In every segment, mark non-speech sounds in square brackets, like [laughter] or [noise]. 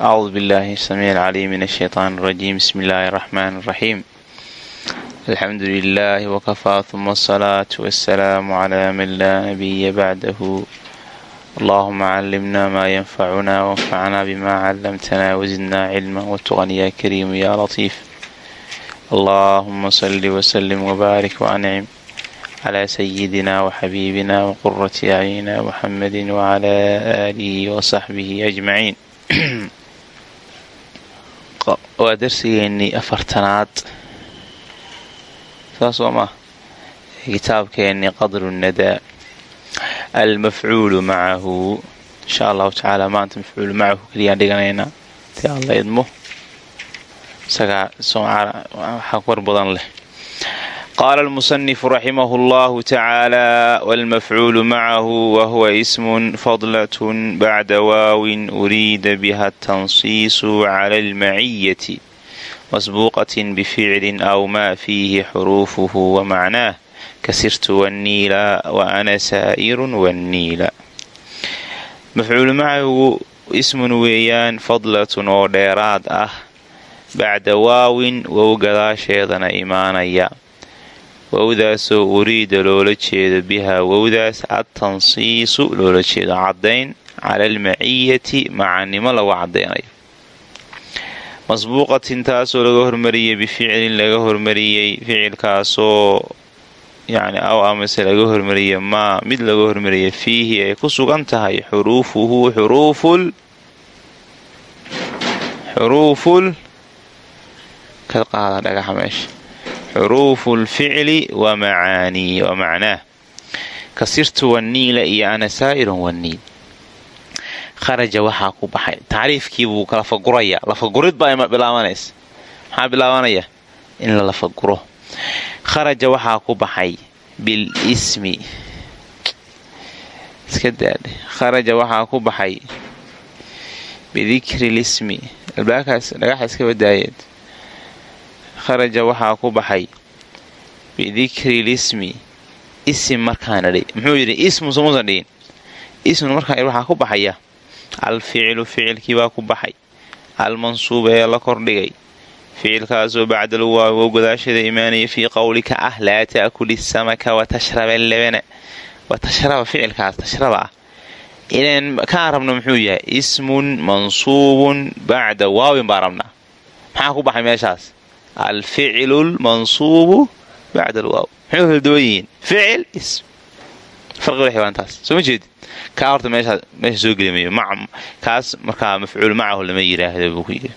أعوذ بالله السميع العليم من الشيطان الرجيم بسم الله الرحمن الرحيم الحمد لله وكفى ثم الصلاة والسلام على من لا نبي بعده اللهم علمنا ما ينفعنا وانفعنا بما علمتنا وزدنا علما وتقن يا كريم يا لطيف اللهم صل وسلم وبارك وأنعم على سيدنا وحبيبنا وقرة أعيننا محمد وعلى آله وصحبه أجمعين waa darsigeennii afartanaad. Saas oo maa kitaabkeennii qadru nadaa almafcuulu macahu insha allahu tacaala maanta mafcuulu macahu keliyaan dhiganaynaa ti alla idmo. Isagaa waxaa war badan leh qaala almusanifu raximahu allahu tacaala walmafcuulu macahu wahuwa ismun fadlatun bacda waawin uriida biha atansiisu cala almaciyati masbuuqatin bificlin aw maa fiihi xuruufuhu wamacnaah kasirtu wanniila wa ana saa'irun wanniila mafcuulu macahu ismun weeyaan fadlatun oo dheeraad ah bacda waawin wow gadaasheedana imaanaya wowdaasoo uriida loola jeedo bihaa wowdaas adtansiisu loola jeedo caddayn cala almaciyati macanimo lagu caddaynayo masbuuqatin taasoo laga hormariyey bificlin laga hormariyey ficilkaasoo yacni aw amase laga hormariyey maa mid laga hormariyay fiihi ay ku sugan tahay xuruufuhu xuruuful xuruuful ka qaada dhagaxa meesha xuruufu lficli wa macnaah kasirtu wanniila iyo ana saa'irun wanniil kharaja waxaa ku baxay tacriifkii buu lafaguraya lafagurid baa bilaabanaysa maxaa bilaabanaya in la lafaguro kharaja waxaa ku baxay bilismi iska daadhe kharaja waxaa ku baxay bidikri lismi albaakaas dhagaxa iska badaayeed kharaja waxaa ku baxay bidikri lismi isim markaana dhi muxuu yidhi ismu somuusan dhigin ismuna markaan waxaa ku baxaya alficilu ficilkii baa ku baxay. Almansuub ee la kordhigay ficilkaasoo bacdal waawi oo godaashada imaanaya fii qowlika ah laa ta'kuli samaka watashraba labana watashraba ficilkaas tashraba ah. Inaan kaan rabno muxuu yahay? Ismun mansuubun bacda waawin baa rabnaa. Maxaa ku baxay meeshaas alficilu lmansuubu bacda alwaaw maxay kala duwan yihiin ficil ism farqi waxay waan taas soo ma jeedi kaa horta meesha soo geli mayo kaas markaa mafcuul macahu lama yidhaahdo buu ku yidhi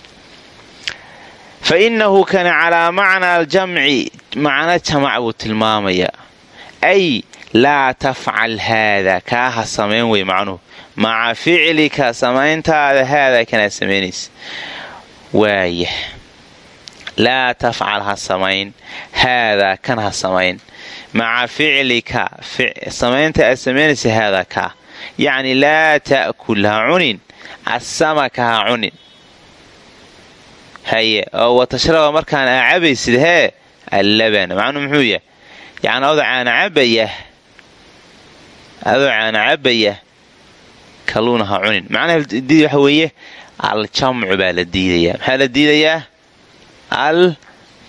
fa innahu kana calaa macna aljamci macno jamac buu tilmaamayaa ay laa tafcal haada kaa ha samayn wey macnuhu maca ficlika samayntaada haadaa kanaa samaynaysa laa tafcal ha samayn haadaa kan ha samayn maca ficlika samaynta aad samaynaysa haadaa kaa yacni laa ta'kul ha cunin asamaka ha cunin haye oo watashraba markaan aa cabaysid hee allabana macnuu muxuu yahay yacni adoo caana cabaya adoo caana cabaya kaluuna ha cunin macnaha diid waxa weeye aljamcu baa la diidayaa maxaa la diidayaa al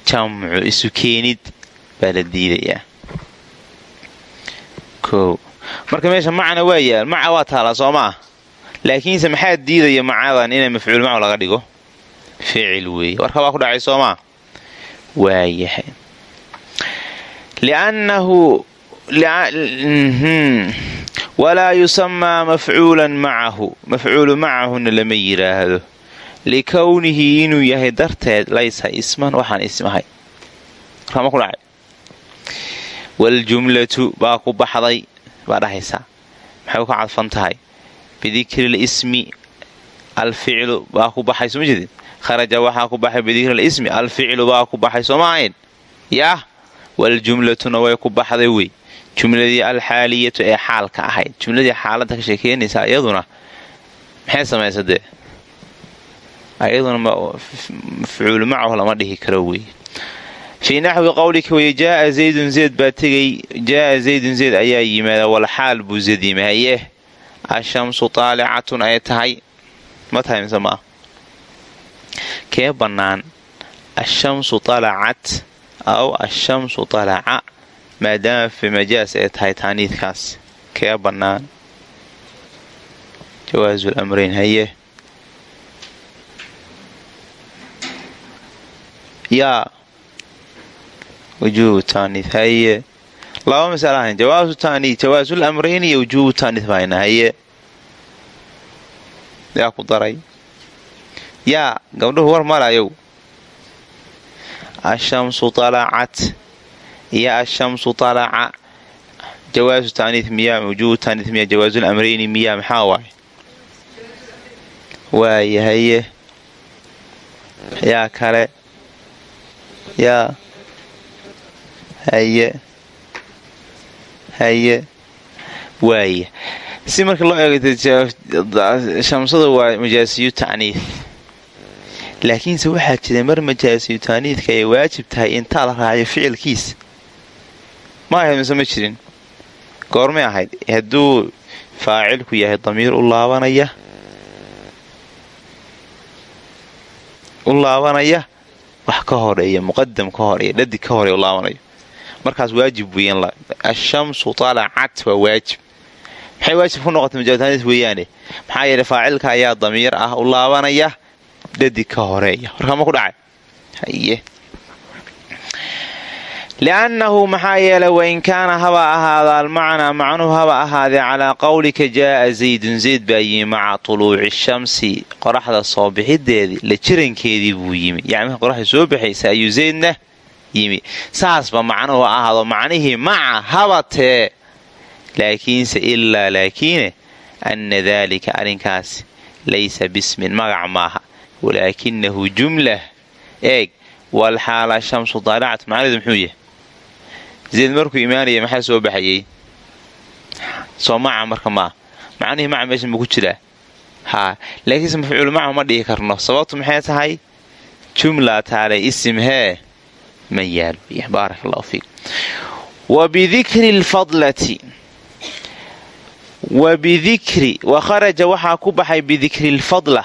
jamcu isu keenid baa la diidayaa. O marka meesha macna waa yaal maca waa taalaa soo maa laakiinse maxaa diidaya macadan inay mafcuul macu laga dhigo? Ficil weeye. Warka waa ku dhacay soo maa waayahay liannahu walaa yusamaa mafcuulan macahu. Mafcuulu macahuna lama yidhaahdo likownihi inuu yahay darteed laysa isman waxaan ismahay waljumlatu baa ku baxday baa dhahaysaa. Maxay ku cadfan tahay? Bidikri lismi alficlu baa ku baxay soo ma jeedin? Kharaja waxaa ku baxay bidikri lismi alficlu baa ku baxay sooma ahayn? Yaah waljumlatuna way ku baxday wey. Jumladii alxaaliyatu ee xaalka ahayd. Jumladii xaaladda ka sheekeynaysaa iyaduna. Maxay samaysa dee iyaduna mafcuulu macahu lama dhihi karo wey fii naxwi qowlika wey jaaa zaydun zeyd baa tegay jaaa zaydun zeyd ayaa yimaada walxaal buu zad yimahaye ashamsu taalicatun ay tahay ma tahay mise maa kee bannaan ashamsu talacat aw ashamsu talaca maadaama fi majaas ay tahay taaniidkaas kee bannaan jawaazu lamrayn haye yaa wujuubu taaniid haye laba masala ahayn jawaasu taaniid jawaasul amrayn iyo wujuubu taaniid bahayna haye yaa ku daray yaa gabdhuhu war marayow ashamsu talacat iyo ashamsu talaca jawaasu taaniid miyaa wujuubu taaniid miyaa jawaasul amrayni miyaa maxaa waaye waaye haye yaa kale yaa haye. Haye. Waaye si marka loo eego shamsada waa majaasiyu tacniid laakiinse waxaa jira mar majaasiyu taaniidka ay waajib tahay intaa la raacayo ficilkiisa ma ahayd mise ma jirin? Goormay ahayd. Hadduu faacilku yahay damiir u laabanaya. U laabanaya wax ka horreeya muqadam ka horreeya dhadig ka horreeya u laabanayo. Markaas waajib weeyaan ashamsu talacat waa waajib. Maxay waajib ku noqotay majaatanis weeyaane? Maxaa yeelay faacilka ayaa damiir ah u laabanaya dhadig ka horreeya. Warkaama ku dhacay liannahu maxaa yeelay wain kaana haba ahaada almacnaa macnuhu haba ahaadee calaa qowlika jaaa zaydun zayd baa yimi maca tuluuci shamsi qoraxda soo bixideedii la jirankeedii buu yimi yani marka qoraxda soo baxaysa ayuu zaydna yimi saasba macnuhu ahaado macnihii maca habatee laakiinse ilaa laakiine anna daalika arrinkaas laysa bismin magac maaha walaakinahu jumlah eeg walxaala shamsu daalacat macnaheedu muxuu yahay zayd markuu imaanaya maxaa soo baxayey soo maca marka maa macnihii maca meeshan buu ku jiraa? Haa laakiinse mafcuul maca ma dhihi karno. Sababtu maxay tahay? Jumla taale isim hee ma yaalo baarak allahu fiik. Wa lfadlati. Wa bidikri waxaa ku baxay bidikri lfadla.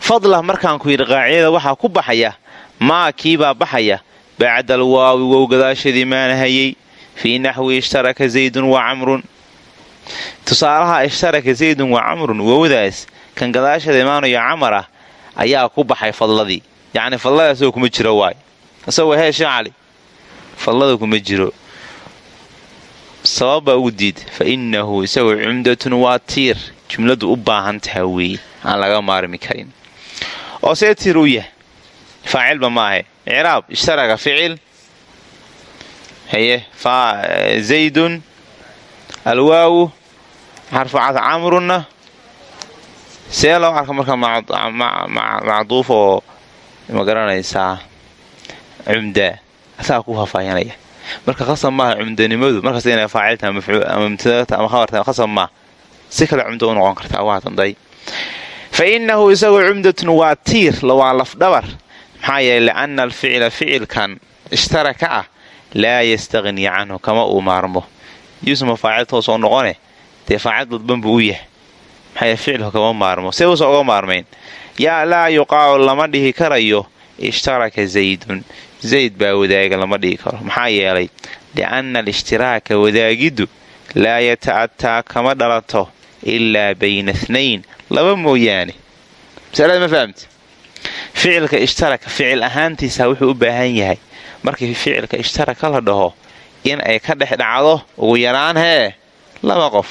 Fadla markaan yidhi qaacidada waxaa ku baxaya maa kiibaa baxaya? Bacda alwaawi wow gadaasheedii maana hayay fii naxwi ishtaraka zaydun wa camrun tusaalaha ishtaraka zaydun wa camrun wowdaas kan gadaasheeda imaanayo camar ah ayaa ku baxay fadladii. Yacni fadlada isagoo kuma jiro waay. Isagoo hee shee cali fadlada kuma jiro. Sabab baa ugu diid fa innahu isagoo cumdatun waa tiir. Jumladu u baahan taha weeye aan laga maarmi karin. Oo see tiir u yahay faacilba maahe icraab ishtaraka ficil haye zaydun alwaawu xarfucad camrunna see loo arka marka macduuf oo ma garanaysaa cumda asagaa ku faafaahinaya marka qasab maaha cumdanimadu markasta inay faacilta ama khabarta qasab maaha si kale cumdo u noqon kartaa waa danday fa innahu isagoo cumdatun waa tiir waa lafdhabar maxaa yeeley li'anna alficla ficilkan ishtaraka ah laa yastaqhnii canhu kama uu maarmo. yuusuma faacil toosoo noqone dee faacil dadban buu u yahay maxaa yeele ficilku kama maarmo see uusa uga maarmayn yaa laa yuqaacu lama dhihi karayo ishtaraka zaydun zayd baa wadaaga lama dhihi karo maxaa yeelay li'anna alishhtiraaka wadaagiddu laa yata'ataa kama dhalato ilaa bayna ithnayn laba mooyaane masalada ma fahamti ficilka ishtaraka ficil ahaantiisa wuxuu u baahan yahay markii ficilka ishtaraka la dhaho in ay ka dhex dhacdo ugu yaraan hee laba qof.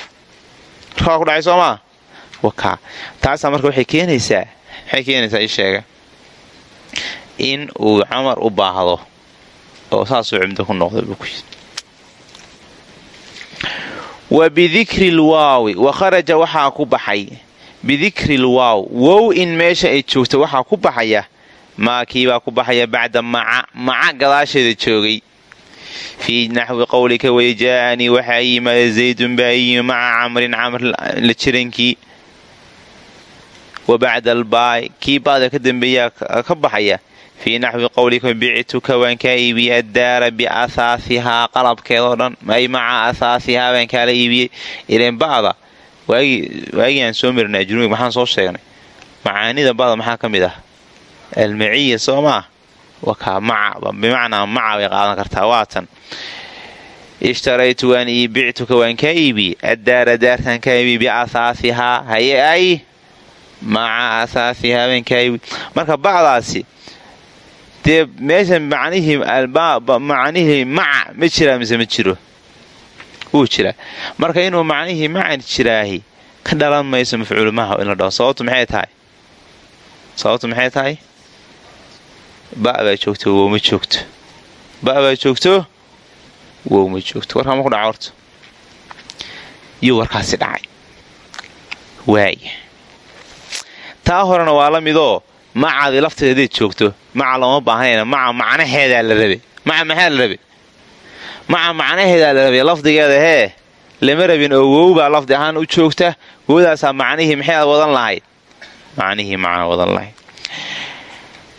Markaa ku dhacay soo maa wakaa taasaa marka waxay keenaysaa maxay keenaysaa ii sheega in uu camar u baahdo oo saasuu cumdo ku noqda buu ku yidhi. Wa lwaawi wa waxaa ku baxay. Bidikri lwaaw wow in meesha ay joogto waxaa ku baxaya maakiibaa ku baxaya bacda maca maca gadaasheeda joogay. Fii naxwi qowlika wayjaa'anii waxaa yimaada zaydun baa yimi maca camrin camr la jirankii. Wa bacda albaay kii baada ka dambeeyaa ka baxaya. Fii naxwi qowlika bictuka waan kaa iibiyey addaara biahaasihaa qalabkeedoo dhan. Ay maca ahaasihaa baan kaala iibiyey. Ilan ba'da waagii aan soo marnay ajrumiga maxaan soo sheegnay. Macaanida ba'da maxaa ka mid ah almaciya soo maa wakaa maca bimacnaa maca bay qaadan kartaa waatan ishtaraytu waan ii bictuka waan kaa iibi addaara daartaan kaa iibi biasaasihaa haye ay maca asaasihaa baan kaa iibi marka bacdaasi dee meesha macnihii maca ma jiraa mise ma jiro wuu jiraa marka inuu macnihii macan jiraahi ka dhalan mayso mafcuulmaha in la dhaho sababtu maxay tahay sababtu maxay tahay ba baa joogto wow ma joogto ba baa joogto wow ma joogto warkaa ma ku dhaca horta yuu warkaasi dhacay waaya taa horena waa la midoo macaadi lafteeda hadayd joogto maca looma baahnayna maca macnaheedaa la rabe maca maxaa la rabe maca macnaheedaa la rabay lafdigeeda hee lama rabin oo wow baa lafdi ahaan u joogta wowdaasaa macnihii maxay wadan lahayd macnihii macna wadan lahayd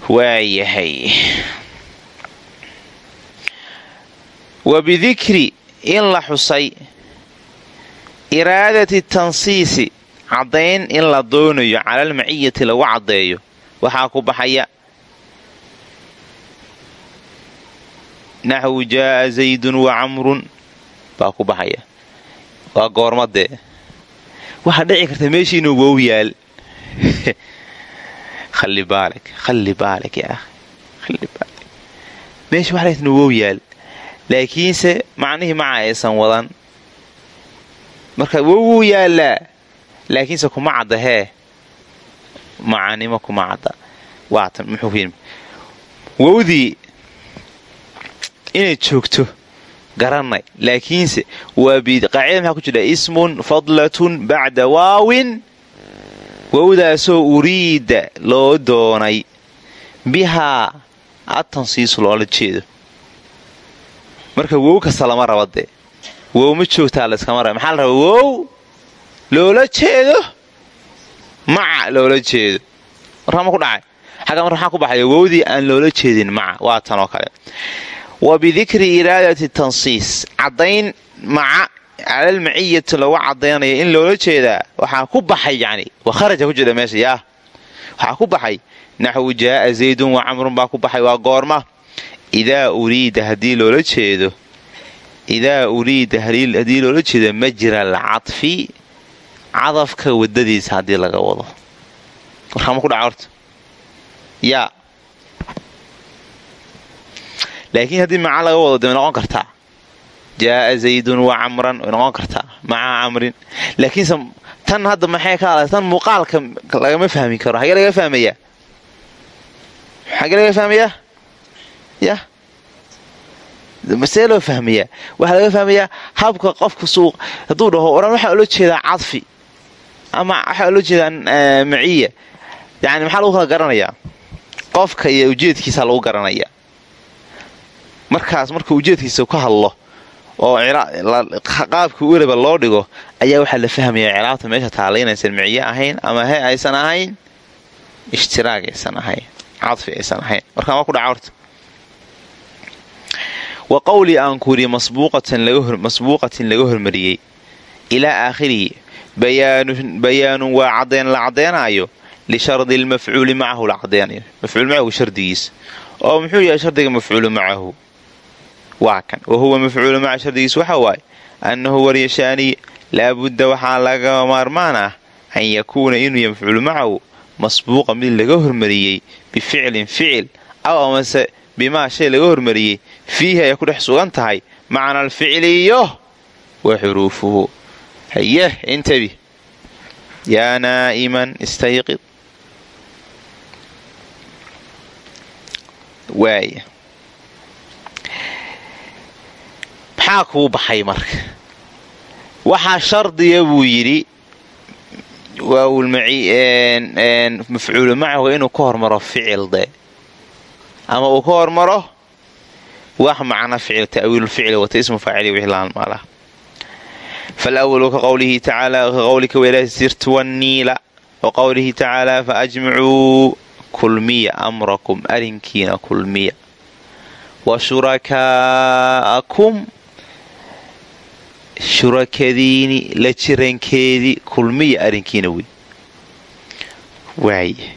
waayahay wa bidikri in la xusay iraadati tansiisi caddayn in la doonayo calalmaciyati lagu caddeeyo waxaa ku baxaya. Naxwu jaaa zaydun wa camrun baa ku baxaya. Waa goormadee. Waxaa dhici karta meeshii inuu wow yaal [laughs] halli baalak halli baalak yaa meesha inuu wow yaal laakiinse macnihii maca aysan wadan marka wow wuu yaallaa laakiinse kuma cadda hee macanimo kuma cadda waatan muxuu wowdii inay joogto garanay laakiinse waa qaacida maxaa ku jira ismun fadlatun bacda waawin wowdaasoo uriida loo doonay bihaa atansiisu loola jeedo. Marka wow kasta lama raba dee. Wow ma joogtaa layskama raba. Maxaa la rabaa wow loola jeedo? Maca loola jeedo. Warkama ku dhacay. Xagga mar maxaa ku baxaya wowdii aan loola jeedin maca waa tan oo kale. Wa bidikri iraadati tansiis. Caddayn maca calalmaciyati lagu caddaynayo in loola jeedaa waxaa ku baxay yani wa kharaja ku jira meesha yaa waxaa ku baxay naxwu jaaa zaydun wa camrun baa ku baxay waa goorma idaa uriida haddii loola jeedo idaa uriida haddii loola jeedo majra alcadfi cadafka wadadiisa haddii laga wado warkaama ku dhaca horta yaa laakiin haddii maca laga wado de way noqon kartaa jaaa zaydun wa camran way noqon kartaa maca camrin laakiinse tan hadda maxay ka hadlaysa tan muuqaalka lagama fahmi karo xagee laga fahmayaa xagee laga fahmayaa yah see loo fahmayaa waxaa laga fahmayaa habka qofka suuq hadduu dhaho oran waxaa ula jeedaa cadfi ama waxaa ula jeedaa maciya yani maxaa lagu kala garanayaa qofka iyo ujeedkiisaa lagu garanayaa markaas marka ujeedkiisa ka hadlo oo qaabkii uraba loo dhigo ayaa waxaa la fahmayaa cilaabta meesha taalla inaysan miciye ahayn ama he aysan ahayn ishtiraag aysan ahayn cadfi aysan ahayn. Markaa ma ku dhaca horta. Wa qowlii aan ku yidhi masbuuqatin laga hormariyey ilaa aakhirihi bayaanun waa cadeen la caddeenaayo lishardi lmafcuuli macahu la cadeenayo mafcuul macahu shardigiisa oo muxuu yahay shardiga mafcuulu macahu waa kan. Wa huwa mafcuulu maca shardigiis waxa waaye annahu waryashaaniye laabudda waxaa laga maarmaan ah an yakuuna inuu yahay mafcuulu macahu masbuuqa mid laga hormariyey bificlin ficil aw amase bimaa shay laga hormariyey fiihi ay ku dhex sugan tahay macna alficliyo wa xuruufuhu. Hayeh intabi. Yaa naa'iman istayqid waaya maxaa kuu baxay marka? Waxaa shardiya buu yidhi mafcuulu macahu inuu ka hormaro ficil de. Ama uu ka hormaro wax macna ficil ta'wiilulficli wata ismu faacili wixii lahalmaalaha falwalu ka qowlihi tacaala ka qowlika weelaa sirtu wanniila wa qowlihi fa ajmicuu kulmiya amrakum arinkiina kulmiya. Wa shurakadiini la jirankeedii kulmiya arrinkiina wey waaya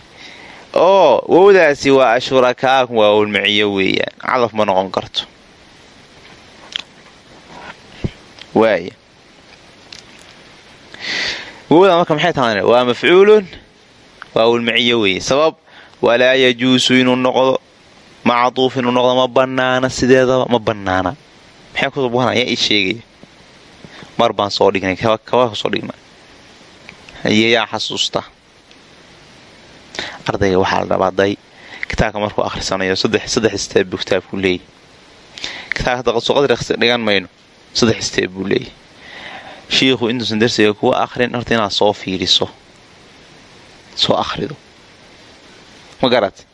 oo wowdaasi waa ashurakaakun waa wowlmaciyo weeyaan. Cadaf ma noqon karto. Waaya wowda marka maxay tahan waa mafcuulun waa wowlmaciyo weeye sabab walaa yajuusu inuu noqdo macduuf inuu noqdo ma banaana sideedaba ma banaana ayaa ii sheegaya mar baan soo dhignay. Kaba soo dhigna yaa xasuusta. Ardayga waxaa la rabaa day kitaabka markuu akhrisanayo saddex isteeb buu kitaabku leeyahy kitaabka hadda qadsuqadri dhigan mayno. Saddex isteeb buu leeyahy shiikhu intuusan darsiga kuwa akhrin horta inaad soo fiiriso. Soo akhrido. Ma garat?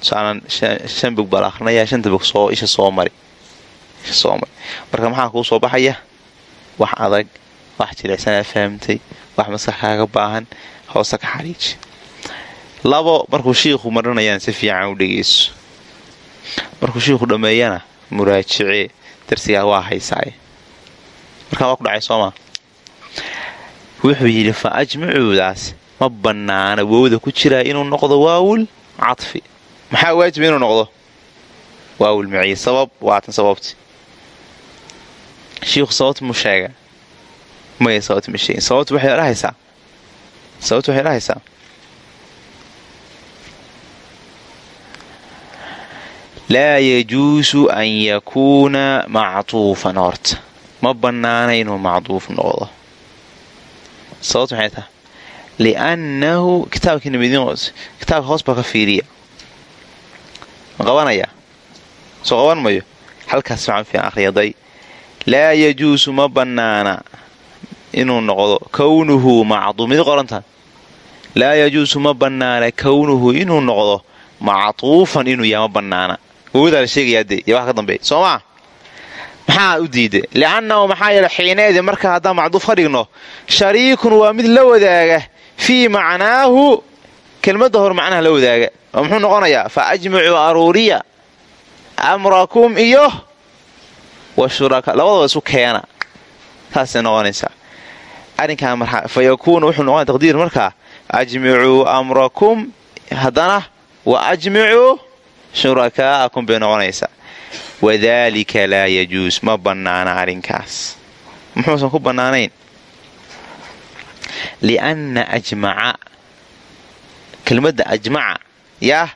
Tusaalan shan bog baa la akhrinayaa shanta bog soo isha soo mari. Marka maxaa kuu soo baxaya wax adag wax jilicsanaa fahamtay wax maskaxkaaga baahan hoose ka xariiji labo markuu shiikhu marinayaan si fiican u dhegeyso markuu shiikhu dhammeeyana muraajicee darsigaa waa haysaaye markaa waa ku dhacay soomaa wuxuu yidhi fa ajmacuudaas ma bannaana wowda ku jiraa inuu noqdo waawul cadfi. Maxaa waajiba inuu noqdo? Waawul maciye sabab waatan sababti shiikhu sababta mu sheega maya sababta ma sheegin sababta waxay dhahaysaa sababta waxay dhahaysaa laa yajuusu an yakuuna mactuufan horta ma bannaana inuu macduuf noqdo. Sababta maxay tahay liannahu kitaabkakitaabka hoos baa ka fiiriya. Ma qabanaya? Soo qaban mayo halkaas fiican fiican akhriyaday laa yajuusu ma bannaana inuu noqdo kownuhu macduuf mid qorantan laa yajuusu ma bannaana kownuhu inuu noqdo mactuufan inuu yaha ma bannaana. Wowdaa la sheegayaa dee iyo wax ka dambeeya. Soo maa maxaa u diiday li'annahu maxaa yeele xiineedii marka haddaan macduuf ka dhigno shariikun waa mid la wadaaga fii macnaahu. Kelmadda hor macnaha la wadaaga. Oo muxuu noqonayaa? Fa ajmicuu aruuriya amrakum iyo labadaba isu keena taasay noqonaysaa. Arrinkan fa yakuunu wuxuu noqonaya taqdiir markaa ajmicuu amrakum haddana wa ajmicuu shurakaa'akum bay noqonaysaa. Wadaalika laa yajuus ma bannaana arrinkaas. Muxuusan ku bannaanayn? Lianna ajmaca kelmadda ajmaca yah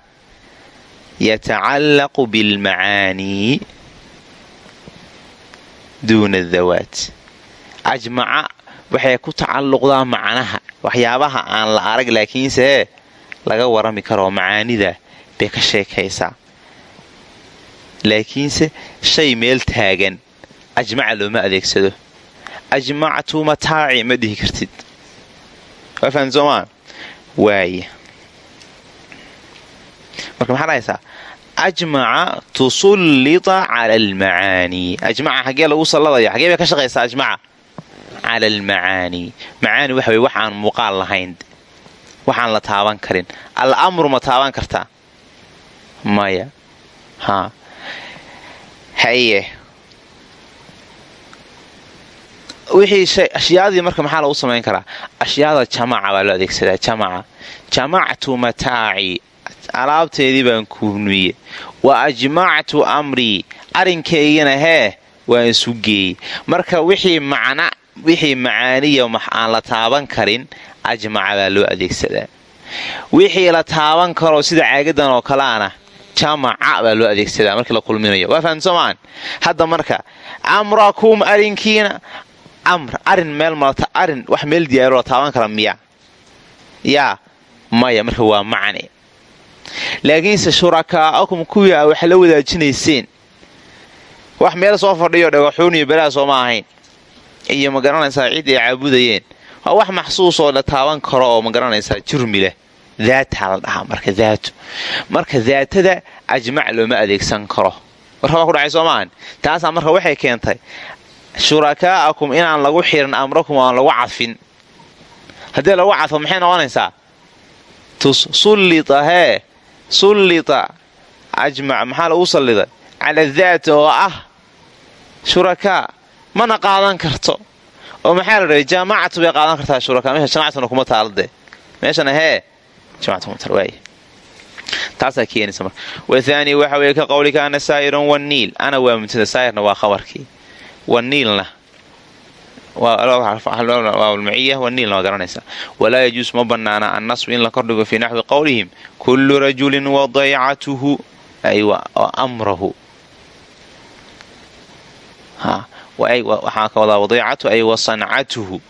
yatacallaqu bilmacaanii duuna adawaat ajmaca waxay ku tacalluqdaa macnaha waxyaabaha aan la arag laakiinse laga warami karo macaanida bay ka sheekaysaa. Laakiinse shay meel taagan ajmaca looma adeegsado. Ajmactu mataaci ma dhihi kartid. Soomaa waaya marka maxaa dhahaysaa ajmaca tusullita cala almacaanii ajmaca xaggee lagu salladaya xaggee bay ka shaqaysaa ajmaca cala almacaanii macaani waxa weye wax aan muuqaal lahayn waxaan la taaban karin al ma taaban kartaa maya haa haye wixii ashyaadii marka maxaa lagu samayn karaa ashyaada jamaca baa loo adeegsadaa jamaca jamactu mataaci alaabteedii baan kuuniye wa ajmactu amrii arrinkaygana hee waan isu geeyey. Marka wixii macaaniya aan la taaban karin ajmaca baa loo adeegsadaa. Wixii la taaban karo sida caagadan oo kaleana jamaca baa loo adeegsadaa markii la kulminayo. Waa fahamsoomaan hadda marka amrakum arinkiina amr arrin meel malata arrin wax meel diyaaro la taaban kara miya yaa maya marka waa macne laakiinse shurakaa'akum kuwii a wax la wadaajinayseen wax meel soo fadhiyo dhagaxuun iyo belaha sooma ahayn. Iyo ma garanaysaa cid ay caabudayeen. Waa wax maxsuus oo la taaban karo oo ma garanaysaa jurmi leh. Daataa la dhahaa marka daatu. Marka daatada ajmac looma adeegsan karo. Warka waa ku dhacay soomaahan taasaa marka waxay keentay shurakaa'akum inaan lagu xirin amrakum aan lagu cadfin haddii lagu cadfo maxay noqonaysaa? Tusullita sullita ajmac maxaa lagu salliday cala daat oo ah shurakaa mana qaadan karto. Oo maxaa la dhahay jaamacatu bay qaadan kartaa shurakaa meesha jamacatuna kuma taalade meeshana hee taasaa keenaysa marka. Wathaani waxa weeye ka qowlika ana saa'iran waniil ana waa mubtada saa'irna waa khabarkii. Waniilna maciya waniilna waa garanaysaa walaa yajuus ma banaana annasbu in la kordhigo fii naxwi qowlihim kullu rajulin wadaycatuhu ay amrahu waxaa ka wadaa wadaycatu ay wa sancatuhu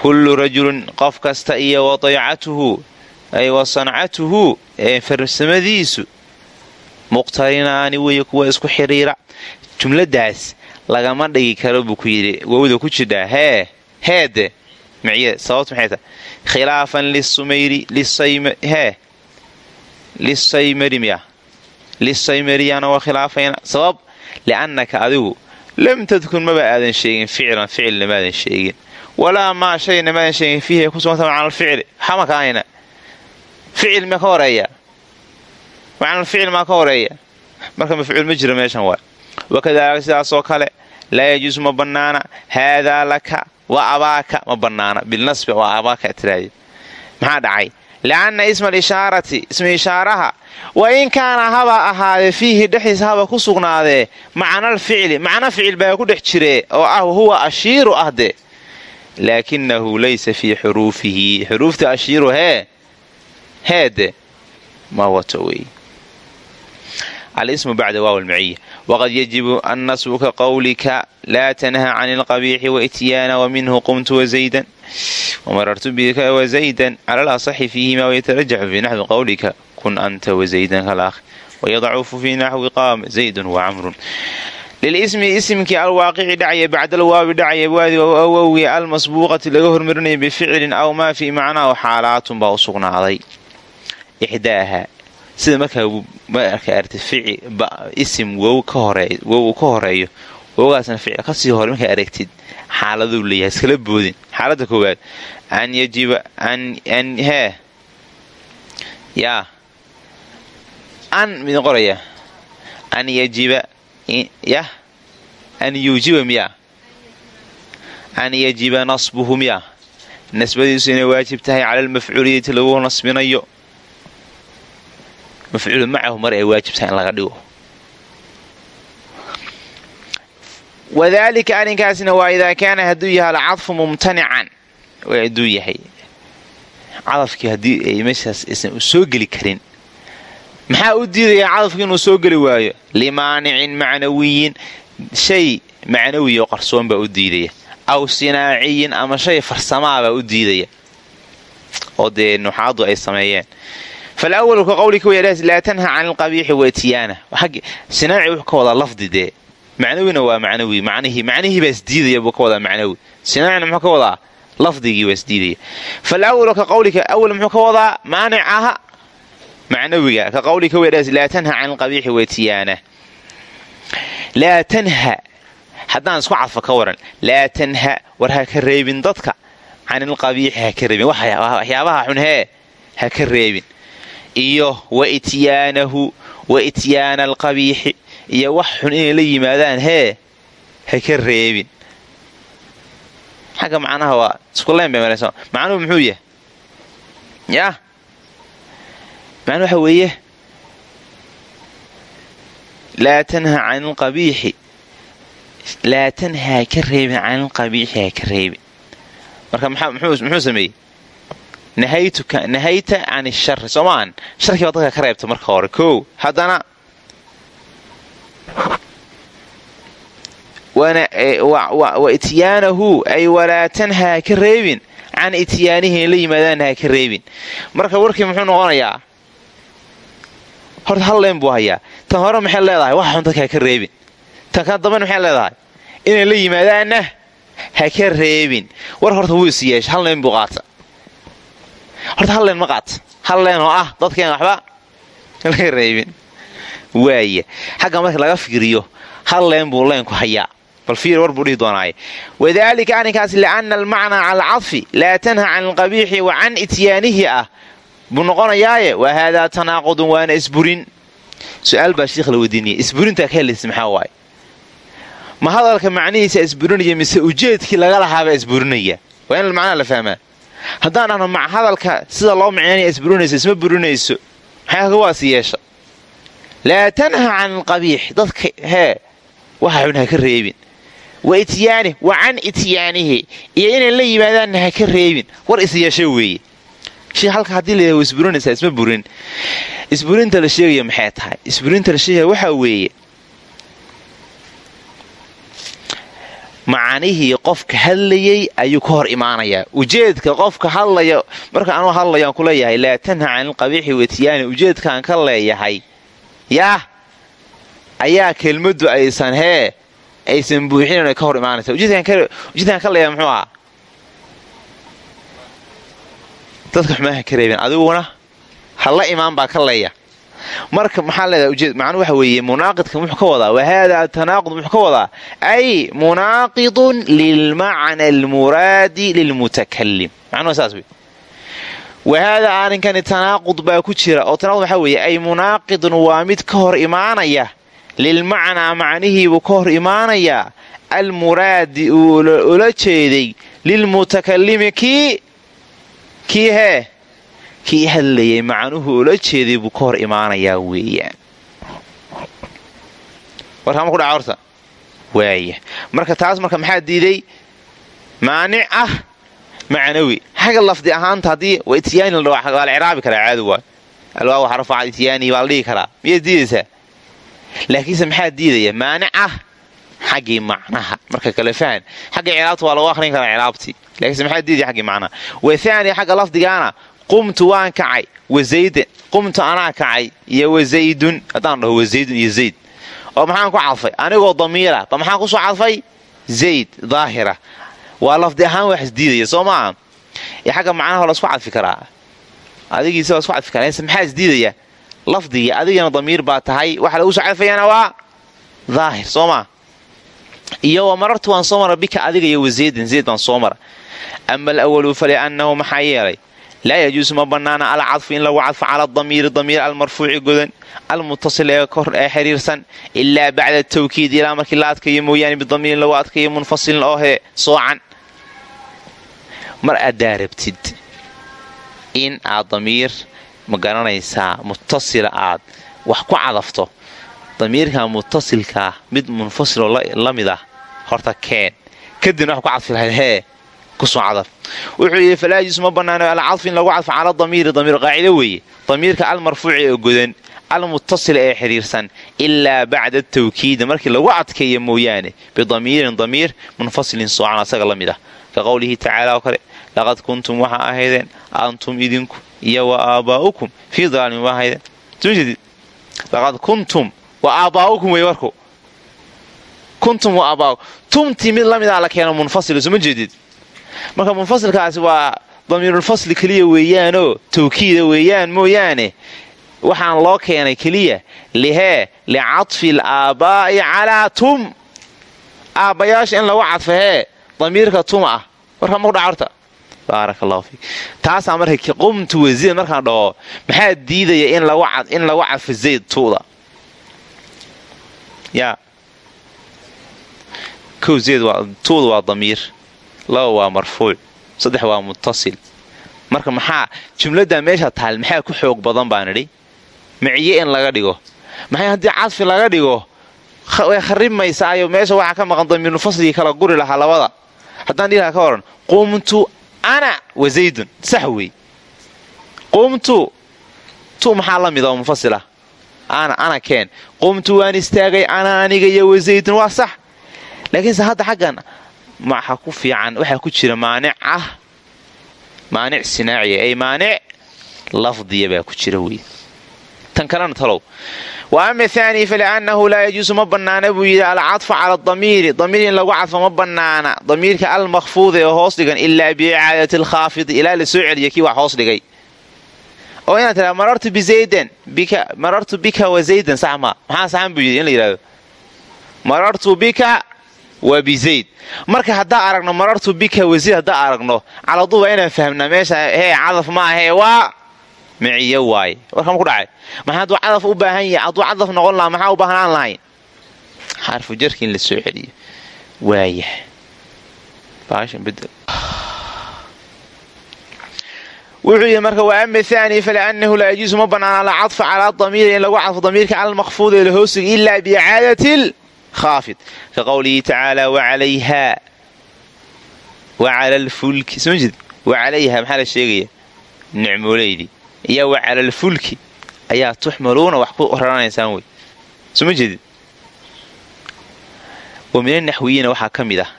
kullu rajulin qof kasta iyo wadaycatuhu ay wa sancatuhu ee farsamadiisu muqtarinaani weeye kuwa isku xidhiira jumladaas lagama dhigi karo buu ku yidhi. Wowda ku jidhaa hee heede. Micye sababtu maxay tahay? Khilaafan lisumayri hee lisaymari miya lisaymariyaana waa khilaafayna. Sabab liannaka adigu lam tadkun maba aadan sheegin ficlan ficilna maadan sheegin. Walaa maa shayna maadan sheegin fiihi ku suganta macna alficli waxama kaayna ficil ma ka horreeya. Macna alficil maa ka horreeya. Marka mafcuul ma jiro meeshan waa wakadaalika sidaasoo kale laa yajuusu ma bannaana haadaa laka wa abaaka ma bannaana bilnasbi waa abaaka tiraade maxaa dhacay lianna isma alishaarati isma ishaaraha wa in kaana haba ahaadee fiihi dhexdiisa haba ku sugnaadee macnal ficli macna ficil baa ku dhex jiree oo ah huwa ashiiru ah de laakinahu laysa fii xuruufihi xuruufta ashiiru hee heede ma wato wey alismu bacda waaw lmaciya waqad yajibu annasbu ka qowlika laa tanha can ilqabiixi waityaana waminhu qumtu wazaydan wamarartu bika wazaydan cala alasaxi fiihima wayatarajaxu fii naxwi qowlika kun anta wazaydan kalaakh wayadacuufu fii naxwi qaam zaydun wacamrun lilismi isimkii alwaaqici dhacaya bacdal waawi dhacaya waadi awowgi almasbuuqati laga hormarinaya bificlin aw maa fii macnaahu xaalaatun baa u sugnaaday sida markaa marka arti isim wow ka horeeyo. Wowgaasna ficil ka sii hore markaa aragtid xaaladuu leeyahay iskala boodin. Xaaladda koowaad an yajiba hee yaa an midin qoraya. An yajiba yah an yuujiba miyaa an yajiba nasbuhu miyaa nasbadiisu inay waajib tahay cala almafcuuliyati lagu nasbinayo mafcuulu macahu mar ay waajib tahay in laga dhigo. Wadaalika arrinkaasna waa idaa kaana hadduu yahay alcadfu mumtanican. Hadduu yahay. Cadafkii haddii ay meeshaas aysan u soo geli karin. Maxaa u diidayaa cadafki inuu soo geli waayo? Limaanicin macnawiyin. Shay macnawiya oo qarsoon baa u diidaya. Aw sinaaciyin ama shay farsamaabaa u diidaya. Oo dee nuxaadu ay sameeyeen falawal ka qowlika wayadhaas laa tanha can ilqabiixi watiyaana sinaaci wuxuu ka wadaa lafdi dee macnawina waa macnawi macnihii macnihii baa isdiidaya buu ka wadaa macnawi sinaacina muxuu ka wadaa lafdigii baa isdiidaya falawal ka qowlika awal muxuu ka wadaa maanic aha macnawiga ka qowlika wayadhaas laa tanha can ilqabiixi watiyaana haddaan isku cadfo ka waran laa tanha war ha ka reebin dadka can ilqabiixi ha ka reebin waxyaabaha xun hee ha ka reebin iyo wa ityaanahu wa ityaana alqabiixi iyo wax xun inay la yimaadaan hee ha ka reebin. Xagga macnaha waa iskuleyn bay maraysa macnuhu muxuu yahay? Yaa? Macnuu waxa weeye laa tanha can ilqabiixi laa tanha ha ka reebin can ilqabiixi ha ka reebin. Marka muxuu sameeyey nahayta can ishari soo maahan sharkii baa dadka ka reebta marka hore kow haddana wa ityaanahu ay walaa tanha ha ka reebin can ityaanihi la ha ka marka warkii muxuu noqonayaa horta hal leen buu hayaa tan hore maxay leedahay waxa xun dadka ha ka reebin tan ka dambana maxay leedahay inay la yimaadaanna ha ka reebin war horta wuu is yeesha hal leen buu qaata horta hal leen ma qaata hal leen oo ah dadkeen waxba laga reebin. Waaya xagga marka laga fiiriyo hal leen buu leenku hayaa. Bal fiir war buu dhihi doonaaye. Wadaalika arrinkaas lianna almacnaa cala alcadfi laa tanha can alqabiixi wa can ityaanihi ah. Buu noqonayaaye wa haadaa tanaaqudun waana isburin. Su'aal baa sheikh la weydiinaya isburintaa ka helaysa maxaa waaye? Ma hadalka macnihiisa isburinaya mise ujeedkii laga lahaabaa isburinaya. Waa in macnaha la fahmaa haddaan dhahno hadalka sida loo micnaynaya isburinayso isma burinayso maxay waas yeesha? Laa tanha can alqabiix dadka hee waxa xun ha ka reebin. Wa ityaani wa can ityaanihi iyo inay la yimaadaanna ha ka reebin. War isyeesho weeye. Shay halka haddii la yidhahdo isburinaysaa isma burin. Isburinta la sheegaya maxay tahay? Isburinta la sheegaya waxaa weeye macanihii qofka hadlayay ayuu ka hor imaanayaa. Ujeedka qofka hadlaya marka anuu hadlayaan ku leeyahay laa tanha can ilqabiixi watiyaani ujeedkaan ka leeyahay yaah ayaa kelmaddu aysan hee aysan buuxin ka hor imaanaysa. Ujeedkaan ka leeyahay muxuu ahaa? Dadka xumaaha ka adiguna hala imaan baa ka leeya marka maxaa leedaha ujeed macnuu waxa weeye munaaqidka muxuu ka wadaa? Wa haada tanaaqud muxuu ka wadaa? Ay munaaqidun lilmacna almuraadi lilmutakalim macnuhu saas wey wa haada arrinkani tanaaqud baa ku jira oo tanaaqud waxaa weeye ay munaaqidun waa mid ka hor imaanaya. Lilmacnaa macnihiibuu ka hor imaanayaa almuraadi uu ula jeeday. Lilmutakalimi kii kii hee kii hadlayay macnuhu ula jeeday buu ka hor imaanayaa weeyaan. Warkaama ku dhaca horta? Waaya marka taas marka maxaa diiday? Maanic ah macnawi. Xagga lafdi ahaanta haddii waa ityaani la dhawa waa la ciraabi karaa caadi waay. Alwaaw xarfa ityaani baa la dhihi karaa. Miyaad diidaysaa? Laakiinse maxaa diidaya? Maanic ah xaggii macnaha. Marka kale fahan xagga ciraabta waa lagu aqrin karaa ciraabtii lakiinse maxaa diidaya xaggii macnaha? Wathaani xagga lafdigaana qumtu waan kacay wazaydan qumtu anaa kacay iyo wazaydun haddaan dhaho wazaydun iyo zayd. Oo maxaan ku cadfay anigoo damiira. Ba maxaan ku soo cadfay zayd daahira. Waa lafdi ahaan wax isdiidaya soo maaha ee xagga macnaha la isku cadfi karaa. Adigiisa waa isku cadfi karaa. Maxaa isdiidaya lafdigii adigana damiir baa tahay. Waxa lagu soo cadfayana waa daahir soo maa iyo wa marartu waan soo mara bika adiga iyo wazaydin zayd baan soo mara ama alawalu faliannahu maxaa yeelay laa yajuusu ma bannaana alcadfu in lagu cadfo cala damiiri damiir almarfuuci godan almutasil ee kor ee xiriirsan ilaa bacda tawkiid ilaa markii la adkayo mooyaane bidamiirin lagu adkayo munfasilin oo hee soocan mar aaddaa rabtid in aad damiir ma garanaysaa mutasila aad wax ku cadafto damiirka mutasilkaa mid munfasiloo la mid ah horta keen kadibna wax ku wuxuu yidhi falaa ma bannaano alcadfu lagu cadfo cala damiiri damiir qaacido weeye. Damiirka almarfuuci ee godan almutasila ee xidhiirsan ilaa bacda tawkiidi. Markii lagu adkeeya mooyaane bidamiirin damiir munfasilin soocan asaga la mid ah. Ka qowlihi tacaala oo kale laqad kuntum waxaa ahaydeen antum idinku iyo wa aabaa'ukum fii dalaalin waa ahaydeen. Laqad kuntum wa aabaa'ukum wey warku. Kuntum wa aabaa'ukum tumtii mid la midaa la keeno munfasil soma jeedid marka munfasilkaasi waa damiirulfasli keliya weeyaanoo tawkiida weeyaan mooyaane. Waxaan loo keenay keliya lihee licadfi l aabbaa'i calaa tum. Aabbayaasha in lagu cadfa hee damiirka tum ah. Warkaa maku dhaca horta. Baaraka allahu fiik. Taasaa marka qumtu wasiid markaan dhaho maxaa diidaya in lagu cadfo zayd tuuda? Yaa. Kow zayd tuuda waa damiir laba waa marfuuc saddex waa mutasil marka maxaa jumladda meesha taal maxaa ku xoog badan baan idhi miciye in laga dhigo. Maxay haddii cadfi laga dhigo way kharimaysaayoo meesha waxaa ka maqan damiirulfasligii kala guri lahaa labada. Haddaan dhihi lahaa ka waran qumtu ana wa zaydun sax wey qumtu tu maxaa la mida oo munfasila ana ana keen. Qumtu waan istaagay ana aniga iyo wazaydun waa sax. Laakiinse hadda xaggan maxa ku fiican waxaa ku jira maanic ah maanic sinaaciya ay maanic lafdiya baa ku jira wey tan kalena talow. Wa ama aani faliannahu laa yajuusu ma bannaana buu yidhi alcadfu cala damiiri damiir in lagu cadfo ma bannaana. Damiirka almakhfuuda ee hoos dhigan ilaa biicaadati alkhaafidi ilaa la soo celiya kii wax hoos dhigay. Oo inaad tiraa marartu bizaydan marartu bika wa zaydan sax maa maxaa saxan buu yidhi in la yidhahdo marartu bika waa bizayd marka haddaa aragno marartu bika wasiid haddaa aragno caladu waa inaan fahmnaa meesha hee cadaf maahee waa miciyo waaye warkama ku dhacay. Maxaa hadduu cadaf u baahan yahay hadduu cadaf noqon lahaa maxaa u baahnaan lahayn? Xarfu jarki in la soo celiyo waaya. Wuxuu yidhi marka wa ama aani faliannahu laa yajuusu ma banaana alcadfa calaa damiiri in lagu cadfo damiirka ee lahoosiga ilaa biicaadati lkhaafid ka qowlihi tacaala wacalayha wacala alfulki soo jeed wacalayha maxaa la sheegaya nicmooleydii iyo wacala alfulki ayaa tuxmaluuna wax ku raranaysaan wey soma jeedid wa min anaxwiyiina waxaa ka mid ah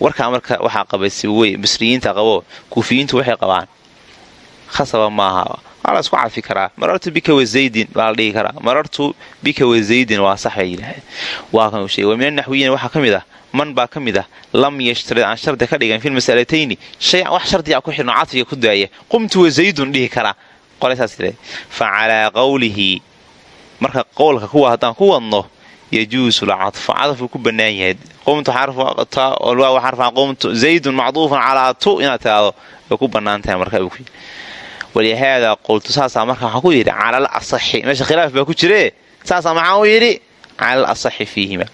warkaa marka waxaa qaba siwey basriyiinta qabo kuufiyiintu waxay qabaan khasaba maaha waa isku cadfi karaa. Marartu bika baa la karaa. Marartu bika waa sax bay yidhaaheen waa kan uu sheegay. Wa min anaxwiyiina waxaa ka mid ah. Man baa ka mid ah. Lam yashtarid aan shardi ka dhigan fi lmasalatayni shay wax shardiga ku xidhno cadfiga ku daaya qumtu wazaydun dhihi karaa. Qolesaas fa calaa marka qowlka kuwa haddaan ku wadno yajuusu lcadfu cadafuu ku bannaan yahay. Qumtu zaydun macduufun calaa tu inaad tiraado way ku bannaan tahay marka walihaadaa qultu saasaa marka waxaan ku yidhi calal asaxi meesha khilaaf baa ku jiree saasaa maxaan u yidhi? Calal asaxi fiihima.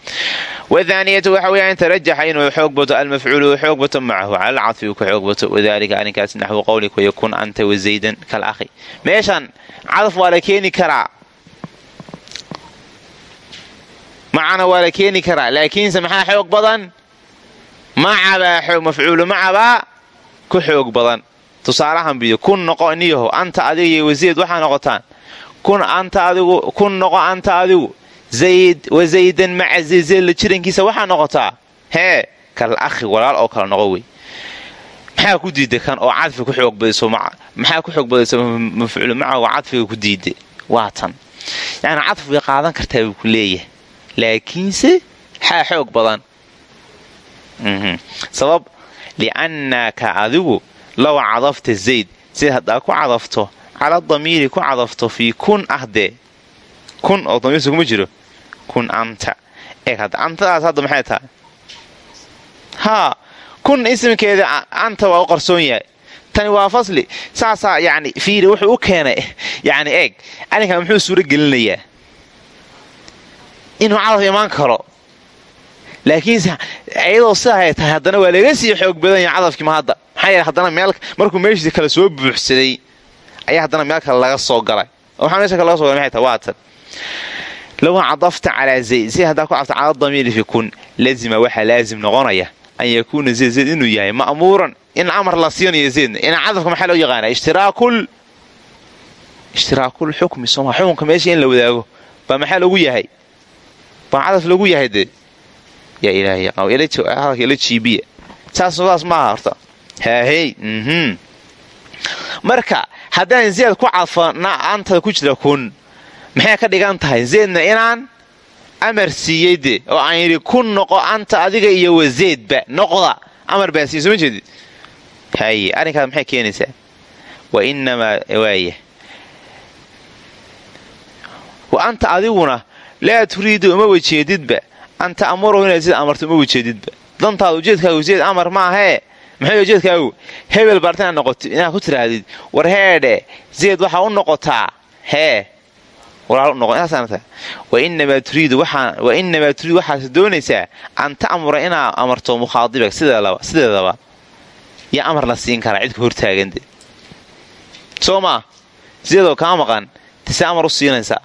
Wthaaniyatu waxa weya in tarajaxa inuu xoog bato almafcuulu xoog bato macahu cala alcadfi uu ka xoog bato. Wadalika arrinkaas naxwu qowlika yakun anta wazaydan kal ahi meeshan cadaf waa la keeni karaa. Macana waa la keeni karaa laakiinse maxaa xoog badan? Macabaa mafcuulu macabaa ku xoog badan tusaalahan biyo kun noqo niyaho anta adiga wasayd waxaa noqotaan. Kun noqo anta adigu zayd wazaydan maca zayzayla jirankiisa waxaa noqotaa? Hee kal akhi walaal oo kala noqo wey. Maxaa ku diida kan oo cadfi ku xoog badiso maxaa ku xoog badayso mafcuulu macahu cadfiga ku diida waa tan. Yacni cadfi way qaadan kartaa ku leeyahay. Laakiinse xaa xoog badan. Sabab liannaka adigu low cadafta zayd sida haddaa ku cadafto cala damiiri ku cadafto fii kun ah dee kun oo damiirsa kuma jiro kun anta. Eeg hadda antadaas hadda maxay tahay? Haa kun isimkeeda anta waa u qarsoon yahay. Tani waa fasli. Saasaa yani fiiri wuxuu u keenay. Yani eeg arrinkan muxuu suuro gelinayaa inuu cadaf imaan karo laakiinse iyadoo sidaa ay tahay haddana waa laga sii xoog badan yahay cadafkii ma hadda. Maxaa yeele haddana meel markuu meeshii kale soo buuxsaday ayaa haddana meel kale laga soo galay. Oo maxaa meesha kale laga so galay maxay tahay? Waa tan. Low cadafta calaa zayd si haddaa ku cadafta cala damiiri fi kun lazima waxaa laazim noqonaya an yakuuna zayd zayd inuu yahay ma'muuran. In amar la siinayo zaydna ina cadafka maxaa loo yaqaana ishtiraakul ishtiraakul xukmi sooma xukunka meesha in la wadaago baa maxaa lagu yahay? Baa cadaf lagu yahay dee marka haddaan zayd ku cadfana anta ku jira kun maxay ka dhigan tahay? Zaydna inaan amar siiyey de oo aan yidhi kun noqo anta adiga iyo wazeydba noqda. Amar baan siiy soma jeedid? Haye arrinkaas maxay keenaysaa? Wa inamaa waaya wa anta adiguna laa turiidu uma wajeedidba an ta'murahu inaad zayd amarto uma wajeedidba dantaada ujeedkaagu zayd amar maahee maxay ujeedkaagu hebel baarta inaad noqoto inaad ku tiraahdid war heedhe zayd waxaa u noqotaa hee wainamaa turiidu waxaas doonaysaa an ta'mura inaa amarto mukhaadibak sideedaba yaa amar la siin karaa cidka hortaagande soo maa sideedoo kaa maqan tase amar u siinaysaa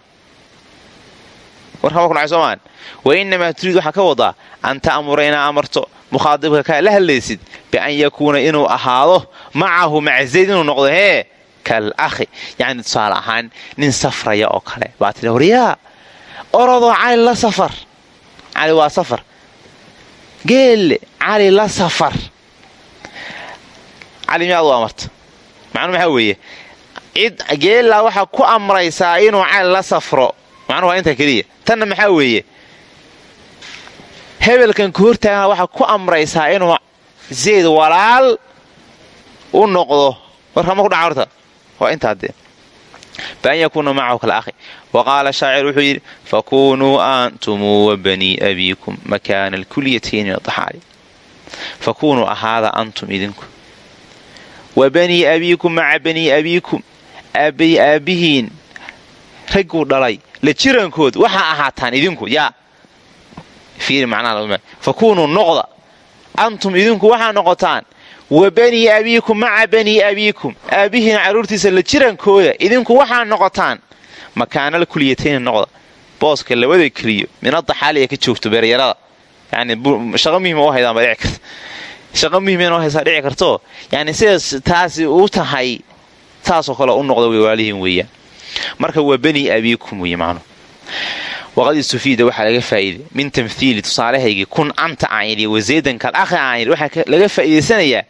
warkama kudhacay soomaan wainamaa turiid waxaa ka wadaa an ta'mura inaa amarto mukhaadibka kaa la hadlaysid bian yakuuna inuu ahaado macahu maca zayd inuu noqdo hee kal ahi yacni tusaale ahaan nin safraya oo kale baa tiri horyaa orodoo cali la safar cali waa safar geelle cali la safar cali miyaad u amarta macnuu maxaa weeye cid geellaa waxaa ku amraysaa inuu cali la safro macnuhu waa keliya tanna maxaa weeye hebelkan ku hortaagana waxaa ku amraysaa inuu zayd walaal u noqdo. Warkama ku dhaca horta. Waa intaadee bian yakuuna macahu kal ahi wa qaala shaacir wuxuu yidhi fakunuu antumuu wa banii abiikum makaana alkulyatayni min adaxaali fakunuu ahaada antum idinku. Wa banii abiikum maca banii abiikum aabbihiin. Ragguu dhalay la jirankood waxaa ahaataan idinku yaa fakunuu noqda antum idinku waxaa noqotaan wa banii abiikum maca banii abiikum. Aabbihiina carruurtiisa la jirankooda idinku waxaa noqotaan makaanal kuliyatayni noqda. Booska labada keliyo minadaxaaliya ka joogto beeryarada yani shaqo muhima shaqo muhima haysaa dhici karto. Yani sidaas taasi u tahay taasoo kale u noqda waalihin weeyaan. Marka waa banii abiikum wey macnu waqad istufiida waxaa laga faa'iiday. Min tamhiili tusaalahaygii kun anta aan idhi wasaydan kal akhi aan idhi waxaa laga faa'iidaysanayaa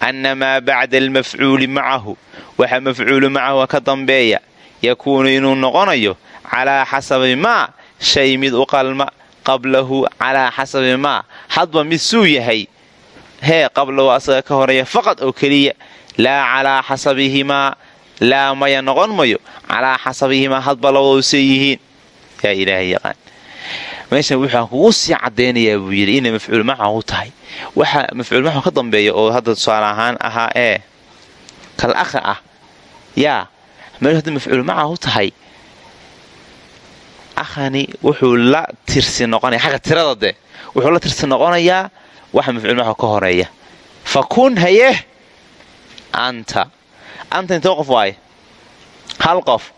anna maa bacda almafcuuli macahu waxa mafcuulu macahu ka dambeeya yakuunu inuu noqonayo calaa xasabi maa shay mid u qalma qablahu calaa xasabi maa. Hadba mid suu yahay hee qablahu asaga ka horreeya faqad oo keliya laa calaa xasabihimaa laa maya noqon mayo calaa xasabihimaa hadba labadoosay yihiin yaa ilaahay yaqaan. Meeshan wuxuu kugu sii cadaynayaa buu yidhi inay mafcuul macahu tahay. Waxa mafcuul macahu ka dambeeya oo hadda tusaale ahaan ahaa ee kal akha ah yaa meel hadda mafcuul macahu tahay akhani wuxuu la tirsi noqonaya xagga tirada de wuxuu la tirsi noqonayaa waxa mafcuul macahu ka horreeya. Fa kun haye anta anta intee qof waaye? Hal qof.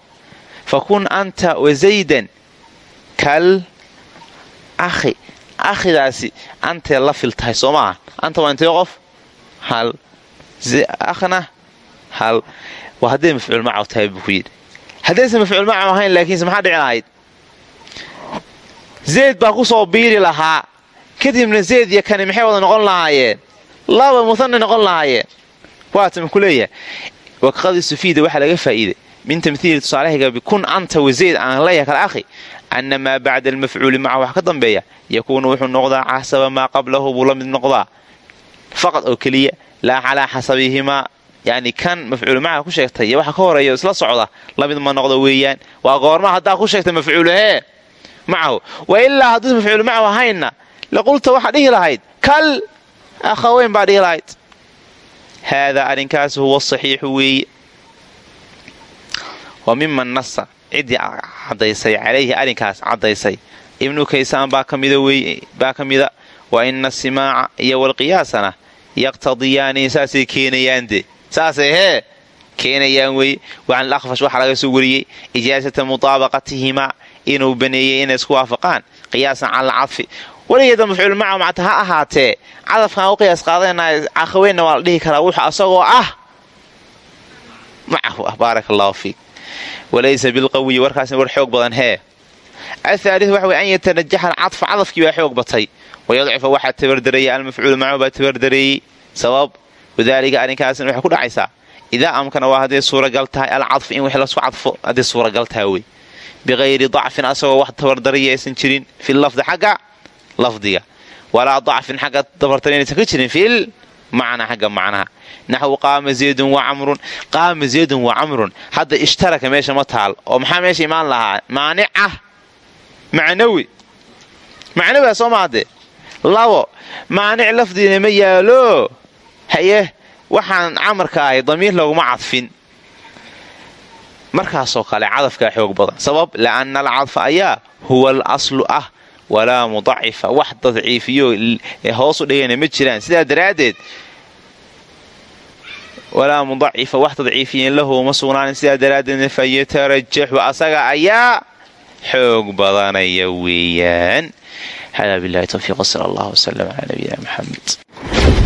Fa kun anta wasaydan kal akhi. Akhidaasi antee la fil tahay soo maaha. Anta waa intee qof? Hal. Akhna? Hal. Waa hadday mafcuul macaw tahay buu ku yidhi. Haddaysan mafcuul macaw ahayn laakiinse maxaa dhici lahayd? Baa ku soo biiri lahaa. Kadibna zayd iyo kani maxay wada noqon lahaayeen? Laba muhanna noqon lahaayeen. Waata maku leeyahay. Waqadii sufiida waxaa laga faa'iiday. Min tamhiili tusaalahayga bikun anta wazayd aan leeyahay kal akhi ana maa bacda almafcuuli maca wax ka dambeeya yakuunu wuxuu noqdaa xasaba maa qablahu buu la mid noqdaa faqad oo keliya laa calaa xasabihimaa yani kan mafcuul maca ku sheegtay iyo waxa ka horreeya isla socda la mid ma noqdo weeyaan waa goorma haddaa ku sheegtay mafcuulahee macahu wa ilaa hadduu mafcuul macahu ahaynna laqulta waxaa dhihi lahayd kal akhaweyn baa dhihi lahayd haadaa arrinkaas huwa saxiixu weeye wa ciddii cadaysay calayhi arrinkaas caddaysay. Ibnu kaysaan baa ka mida wa ina simaaca iyo walqiyaasana yaqtadiyaani saasay keenayaan de saasay hee keenayaan weye wacan alakfash waxaa laga soo wariyey ijaasata mutaabaqatihimaa inuu baneeyey inay isku waafaqaan qiyaasan cala alcadfi weligeeda mafcuul maca macta ha ahaatee cadafkaan u qiyaas qaadana akhaweynna waa la dhihi karaa wuxu asagoo ah. Macahu ah baaraka allahu fiik walaysa bilqawiyi warkaasna war xoog badan hee. Athaalid waxa wey an yatanajaxa alcadfa cadafkii baa xoog batay. Wayadcifa waxaa tabardareeyey almafcuulu macahu baa tabardareeyey sabab wadaalika arrinkaasna waxay ku dhacaysaa. Idaa amkana waa hadday suuragal tahay alcadfu in wix lasku cadfo hadday suuragal tahay wey. Biqayri dacfin asagoo wax tabardaraya aysan jirin fi lafdi xagga lafdiga. Walaa dacfin xagga tabartari inaysan ka macna xagga macnaha. Naxwu qaama zaydun wa camrun. Qaama zaydun wa camrun. Hadda ishtaraka meesha ma taal oo maxaa meesha imaan lahaa? Maanica macnawi. Macnawiga soo maade labo maanic lafdiina ma yaalo haye waxaan camarka ahay damiir laguma cadfin. Markaasoo kale cadafkaa xoog badan. Sabab li'anna alcadfa ayaa huwa al aslu ah walaa mudacifa wax tadciifiyo hoosu dhigana ma jiraan. Sidaa daraaddeed walaa mudacifa wax tadciifiyan lahu uma sugnaanin. Sidaa daraaddeedna fa yatarajaxu asaga ayaa xoog badanaya weeyaan. Hada bilahi towfiiq sal allah wslm cala nabiyina mxamed